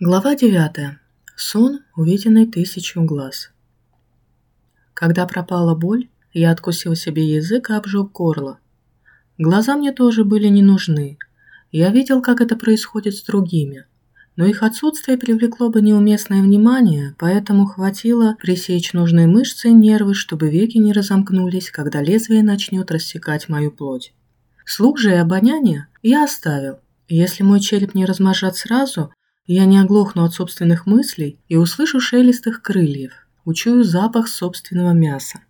Глава 9. Сон, увиденный тысячу глаз. Когда пропала боль, я откусил себе язык и обжег горло. Глаза мне тоже были не нужны. Я видел, как это происходит с другими. Но их отсутствие привлекло бы неуместное внимание, поэтому хватило пресечь нужные мышцы и нервы, чтобы веки не разомкнулись, когда лезвие начнет рассекать мою плоть. Слух же и обоняние я оставил. Если мой череп не размажат сразу, я не оглохну от собственных мыслей и услышу шелест их крыльев, учую запах собственного мяса.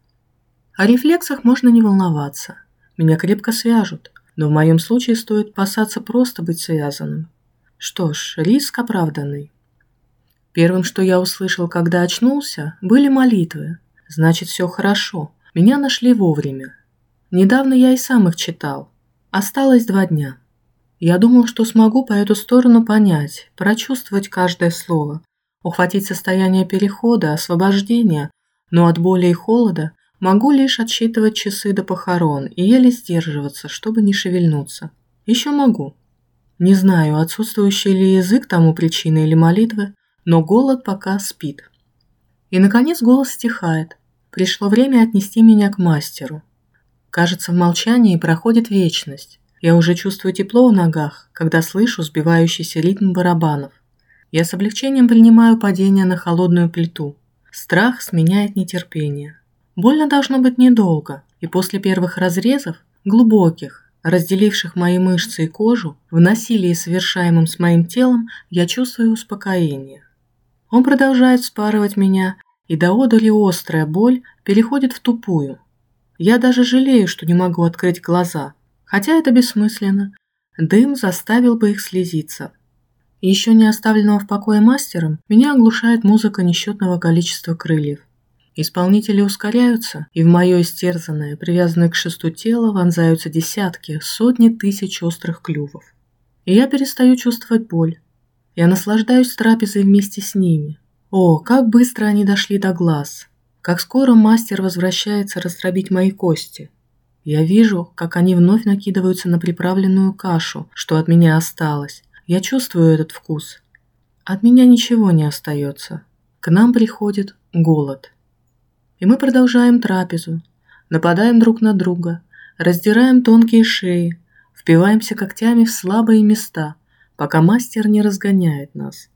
О рефлексах можно не волноваться. Меня крепко свяжут, но в моем случае стоит опасаться просто быть связанным. Что ж, риск оправданный. Первым, что я услышал, когда очнулся, были молитвы. Значит, все хорошо. Меня нашли вовремя. Недавно я и сам их читал. Осталось два дня. Я думал, что смогу по эту сторону понять, прочувствовать каждое слово, ухватить состояние перехода, освобождения, но от боли и холода могу лишь отсчитывать часы до похорон и еле сдерживаться, чтобы не шевельнуться. Еще могу. Не знаю, отсутствующий ли язык тому причина или молитвы, но голод пока спит. И, наконец, голос стихает. Пришло время отнести меня к мастеру. Кажется, в молчании проходит вечность. Я уже чувствую тепло в ногах, когда слышу сбивающийся ритм барабанов. Я с облегчением принимаю падение на холодную плиту. Страх сменяет нетерпение. Больно должно быть недолго, и после первых разрезов, глубоких, разделивших мои мышцы и кожу, в насилии, совершаемом с моим телом, я чувствую успокоение. Он продолжает спарывать меня, и до одури острая боль переходит в тупую. Я даже жалею, что не могу открыть глаза – Хотя это бессмысленно. Дым заставил бы их слезиться. Еще не оставленного в покое мастером, меня оглушает музыка несчетного количества крыльев. Исполнители ускоряются, и в мое истерзанное, привязанное к шесту тело вонзаются десятки, сотни тысяч острых клювов. И я перестаю чувствовать боль. Я наслаждаюсь трапезой вместе с ними. О, как быстро они дошли до глаз! Как скоро мастер возвращается раздробить мои кости – я вижу, как они вновь накидываются на приправленную кашу, что от меня осталось. Я чувствую этот вкус. От меня ничего не остается. К нам приходит голод. И мы продолжаем трапезу, нападаем друг на друга, раздираем тонкие шеи, впиваемся когтями в слабые места, пока мастер не разгоняет нас.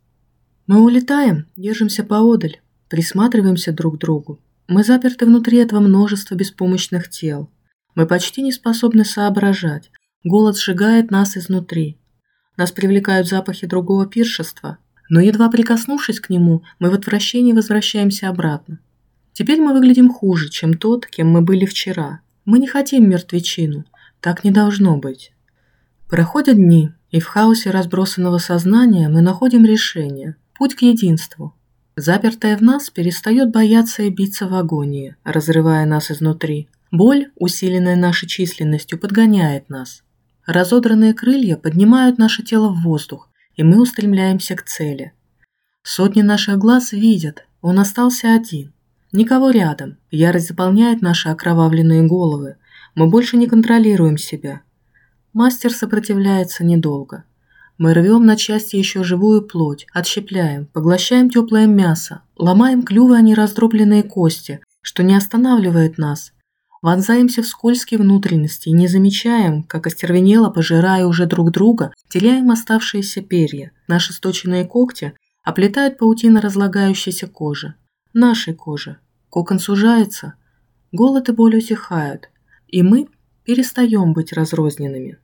Мы улетаем, держимся поодаль, присматриваемся друг к другу. Мы заперты внутри этого множества беспомощных тел. Мы почти не способны соображать. Голод сжигает нас изнутри. Нас привлекают запахи другого пиршества, но едва прикоснувшись к нему, мы в отвращении возвращаемся обратно. Теперь мы выглядим хуже, чем тот, кем мы были вчера. Мы не хотим мертвечину. Так не должно быть. Проходят дни, и в хаосе разбросанного сознания мы находим решение, путь к единству. Запертая в нас перестает бояться и биться в агонии, разрывая нас изнутри. Боль, усиленная нашей численностью, подгоняет нас. Разодранные крылья поднимают наше тело в воздух, и мы устремляемся к цели. Сотни наших глаз видят, он остался один. Никого рядом, ярость заполняет наши окровавленные головы. Мы больше не контролируем себя. Мастер сопротивляется недолго. Мы рвем на части еще живую плоть, отщепляем, поглощаем теплое мясо, ломаем клювы о нераздробленные кости, что не останавливает нас, вонзаемся в скользкие внутренности и не замечаем, как остервенело, пожирая уже друг друга, теряем оставшиеся перья. Наши сточенные когти оплетают паутина разлагающейся кожи. Нашей кожи. Кокон сужается, голод и боль утихают, и мы перестаем быть разрозненными.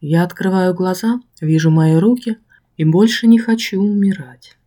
Я открываю глаза, вижу мои руки и больше не хочу умирать.